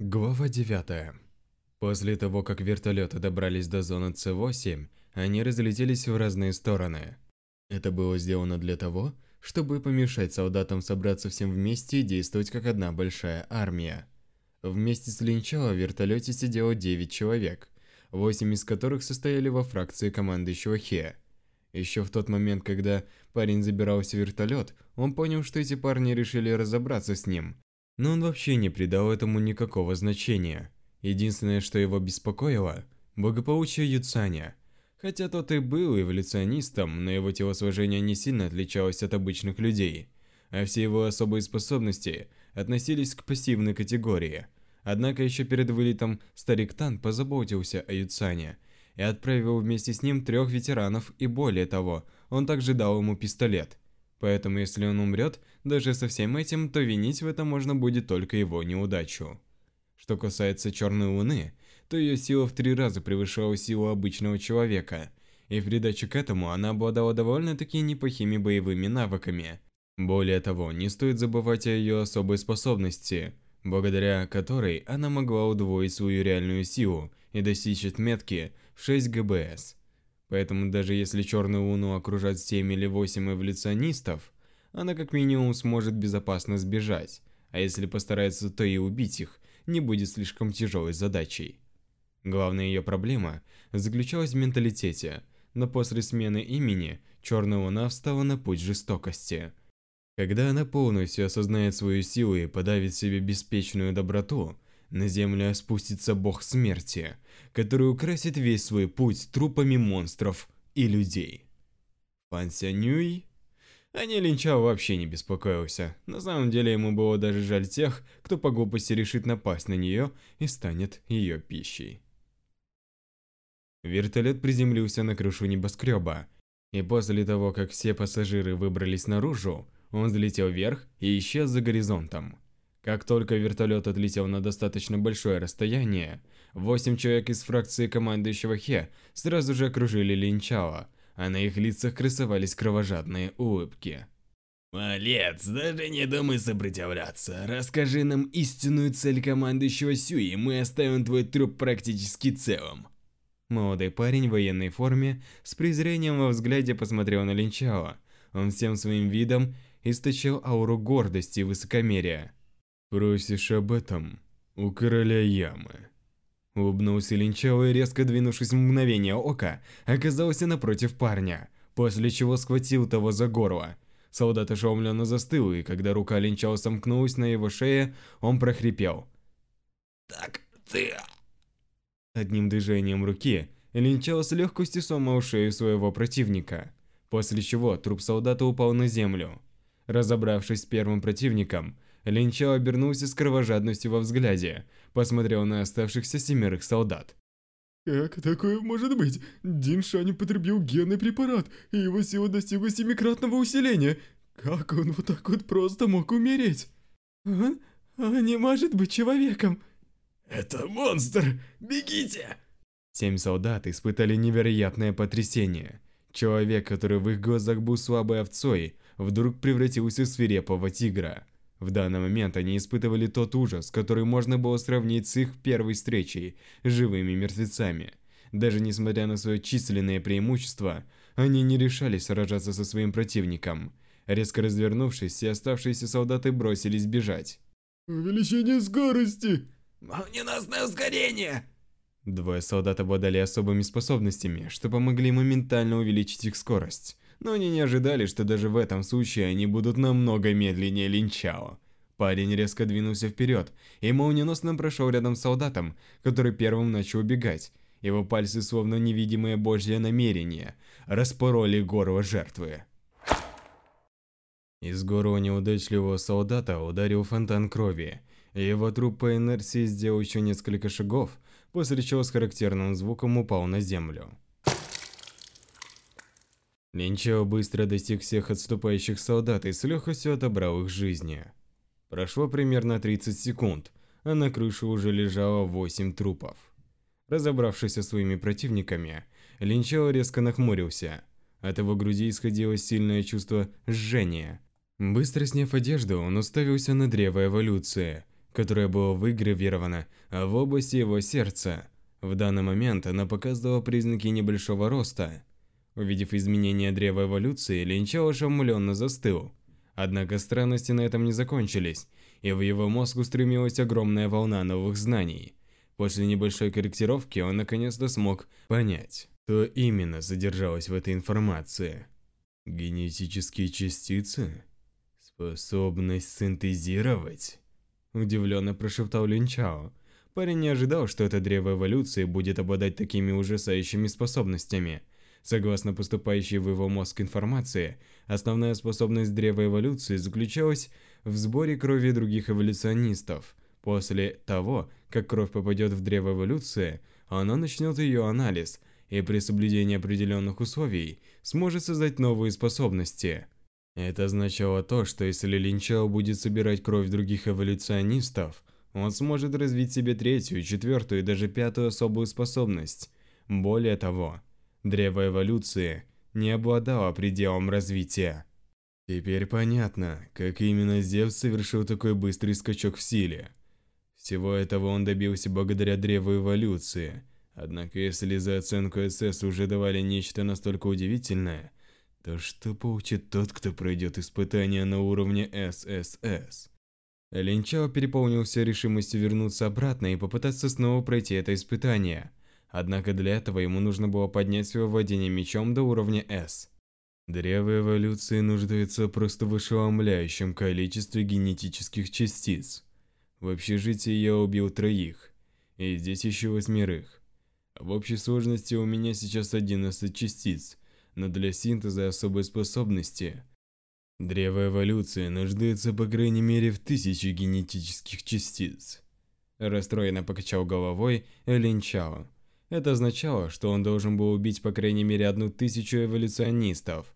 Глава 9. После того, как вертолеты добрались до зоны С-8, они разлетелись в разные стороны. Это было сделано для того, чтобы помешать солдатам собраться всем вместе и действовать как одна большая армия. Вместе с Линчало в вертолете сидело 9 человек, 8 из которых состояли во фракции командующего Хе. Еще в тот момент, когда парень забирался в вертолет, он понял, что эти парни решили разобраться с ним, но он вообще не придал этому никакого значения. Единственное, что его беспокоило – благополучие Юцаня. Хотя тот и был эволюционистом, но его телосложение не сильно отличалось от обычных людей, а все его особые способности относились к пассивной категории. Однако еще перед вылетом старик Тан позаботился о Юцане и отправил вместе с ним трех ветеранов и более того, он также дал ему пистолет – Поэтому если он умрет, даже со всем этим, то винить в этом можно будет только его неудачу. Что касается Черной Луны, то ее сила в три раза превышала силу обычного человека, и в придачу к этому она обладала довольно-таки неплохими боевыми навыками. Более того, не стоит забывать о ее особой способности, благодаря которой она могла удвоить свою реальную силу и достичь отметки в 6 ГБС. Поэтому даже если черную луну окружат 7 или 8 эволюционистов, она как минимум сможет безопасно сбежать, а если постарается, то и убить их не будет слишком тяжелой задачей. Главная ее проблема заключалась в менталитете, но после смены имени черная луна встала на путь жестокости. Когда она полностью осознает свою силу и подавит себе беспечную доброту, на землю спустится бог смерти, который украсит весь свой путь трупами монстров и людей. Пан Сянюй? А О Линчао вообще не беспокоился. На самом деле ему было даже жаль тех, кто по глупости решит напасть на нее и станет ее пищей. Вертолет приземлился на крышу небоскреба, и после того, как все пассажиры выбрались наружу, он взлетел вверх и исчез за горизонтом. Как только вертолет отлетел на достаточно большое расстояние, восемь человек из фракции командующего Хе сразу же окружили Линчао, а на их лицах красовались кровожадные улыбки. «Малец, даже не думай сопротивляться. Расскажи нам истинную цель командующего Сюи, и мы оставим твой труп практически целым». Молодой парень в военной форме с презрением во взгляде посмотрел на Линчао. Он всем своим видом источил ауру гордости и высокомерия. «Просишь об этом у короля ямы». Улыбнулся Линчао и, резко двинувшись в мгновение ока, оказался напротив парня, после чего схватил того за горло. Солдат ошеломленно застыл, и когда рука Линчао сомкнулась на его шее, он прохрипел. «Так ты...» Одним движением руки Линчао с легкостью сломал шею своего противника, после чего труп солдата упал на землю. Разобравшись с первым противником, Линчао обернулся с кровожадностью во взгляде, посмотрел на оставшихся семерых солдат. «Как такое может быть? Дин Шань потребил генный препарат, и его сила достигла семикратного усиления. Как он вот так вот просто мог умереть?» «Он, он а не может быть человеком!» «Это монстр! Бегите!» Семь солдат испытали невероятное потрясение. Человек, который в их глазах был слабой овцой, вдруг превратился в свирепого тигра – в данный момент они испытывали тот ужас, который можно было сравнить с их первой встречей – живыми мертвецами. Даже несмотря на свое численное преимущество, они не решались сражаться со своим противником. Резко развернувшись, все оставшиеся солдаты бросились бежать. «Увеличение скорости!» «Молниеносное ускорение!» Двое солдат обладали особыми способностями, что помогли моментально увеличить их скорость но они не ожидали, что даже в этом случае они будут намного медленнее Линчао. Парень резко двинулся вперед, и молниеносно прошел рядом с солдатом, который первым начал убегать. Его пальцы, словно невидимое божье намерение, распороли горло жертвы. Из горла неудачливого солдата ударил фонтан крови. Его труп по инерции сделал еще несколько шагов, после чего с характерным звуком упал на землю. Минчао быстро достиг всех отступающих солдат и с легкостью отобрал их жизни. Прошло примерно 30 секунд, а на крыше уже лежало 8 трупов. Разобравшись со своими противниками, Линчао резко нахмурился. От его груди исходило сильное чувство жжения. Быстро сняв одежду, он уставился на древо эволюции, которое было выгравировано а в области его сердца. В данный момент она показывала признаки небольшого роста – Увидев изменения древа эволюции, Линчо ошеломленно застыл. Однако странности на этом не закончились, и в его мозг устремилась огромная волна новых знаний. После небольшой корректировки он наконец-то смог понять, что именно задержалось в этой информации. Генетические частицы? Способность синтезировать? Удивленно прошептал Линчао. Парень не ожидал, что это древо эволюции будет обладать такими ужасающими способностями – Согласно поступающей в его мозг информации, основная способность древа эволюции заключалась в сборе крови других эволюционистов. После того, как кровь попадет в древо эволюции, она начнет ее анализ и при соблюдении определенных условий сможет создать новые способности. Это означало то, что если Линчао будет собирать кровь других эволюционистов, он сможет развить себе третью, четвертую и даже пятую особую способность. Более того, Древо эволюции не обладало пределом развития. Теперь понятно, как именно Зевс совершил такой быстрый скачок в силе. Всего этого он добился благодаря древу эволюции. Однако, если за оценку СС уже давали нечто настолько удивительное, то что получит тот, кто пройдет испытание на уровне ССС? Линчао переполнился решимостью вернуться обратно и попытаться снова пройти это испытание. Однако для этого ему нужно было поднять свое владение мечом до уровня S. Древо эволюции нуждается просто в ошеломляющем количестве генетических частиц. В общежитии я убил троих, и здесь еще восьмерых. В общей сложности у меня сейчас 11 частиц, но для синтеза особой способности. Древо эволюции нуждается по крайней мере в тысяче генетических частиц. Расстроенно покачал головой Элин Чао. Это означало, что он должен был убить по крайней мере одну тысячу эволюционистов.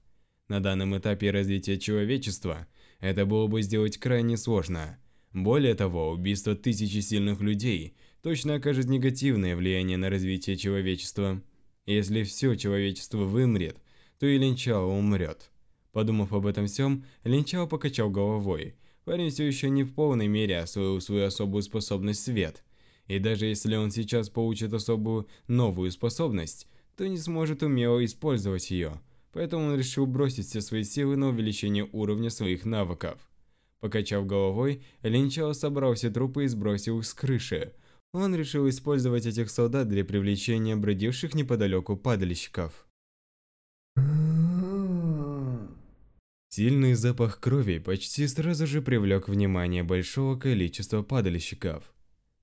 На данном этапе развития человечества это было бы сделать крайне сложно. Более того, убийство тысячи сильных людей точно окажет негативное влияние на развитие человечества. Если все человечество вымрет, то и Линчао умрет. Подумав об этом всем, Линчао покачал головой. Парень все еще не в полной мере освоил свою особую способность свет – и даже если он сейчас получит особую новую способность, то не сможет умело использовать ее, поэтому он решил бросить все свои силы на увеличение уровня своих навыков. Покачав головой, Линчао собрал все трупы и сбросил их с крыши. Он решил использовать этих солдат для привлечения бродивших неподалеку падальщиков. Сильный запах крови почти сразу же привлек внимание большого количества падальщиков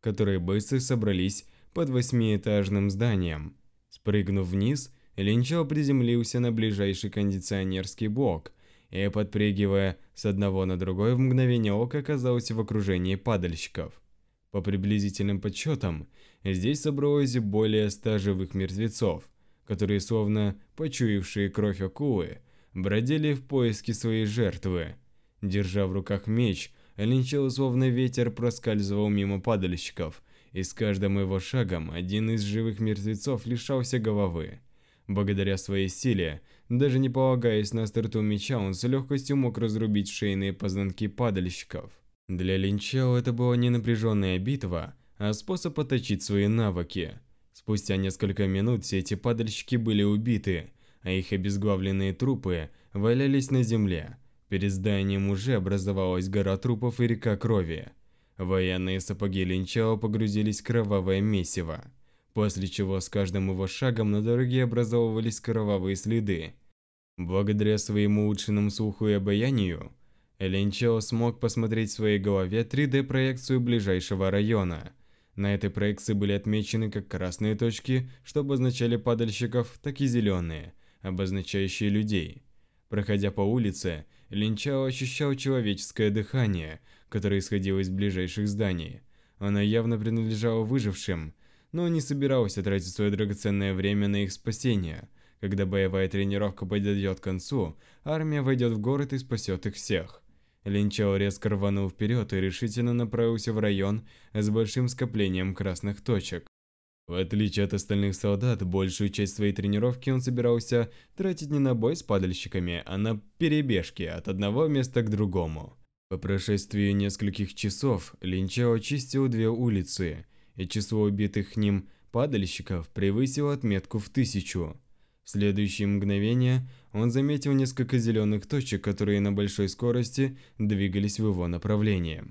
которые быстро собрались под восьмиэтажным зданием. Спрыгнув вниз, Линчал приземлился на ближайший кондиционерский блок и, подпрыгивая с одного на другой, в мгновение ока оказался в окружении падальщиков. По приблизительным подсчетам, здесь собралось более ста живых мертвецов, которые, словно почуявшие кровь акулы, бродили в поиске своей жертвы. Держа в руках меч, Линча словно ветер проскальзывал мимо падальщиков, и с каждым его шагом один из живых мертвецов лишался головы. Благодаря своей силе, даже не полагаясь на старту меча, он с легкостью мог разрубить шейные позвонки падальщиков. Для Линчао это была не напряженная битва, а способ отточить свои навыки. Спустя несколько минут все эти падальщики были убиты, а их обезглавленные трупы валялись на земле, Перед зданием уже образовалась гора трупов и река крови. Военные сапоги Линчао погрузились в кровавое месиво, после чего с каждым его шагом на дороге образовывались кровавые следы. Благодаря своему улучшенному слуху и обаянию, Линчао смог посмотреть в своей голове 3D-проекцию ближайшего района. На этой проекции были отмечены как красные точки, что обозначали падальщиков, так и зеленые, обозначающие людей. Проходя по улице, Линчао ощущал человеческое дыхание, которое исходило из ближайших зданий. Она явно принадлежала выжившим, но не собиралась тратить свое драгоценное время на их спасение. Когда боевая тренировка подойдет к концу, армия войдет в город и спасет их всех. Линчао резко рванул вперед и решительно направился в район с большим скоплением красных точек. В отличие от остальных солдат, большую часть своей тренировки он собирался тратить не на бой с падальщиками, а на перебежки от одного места к другому. По прошествии нескольких часов Линча очистил две улицы, и число убитых ним падальщиков превысило отметку в тысячу. В следующее мгновение он заметил несколько зеленых точек, которые на большой скорости двигались в его направлении.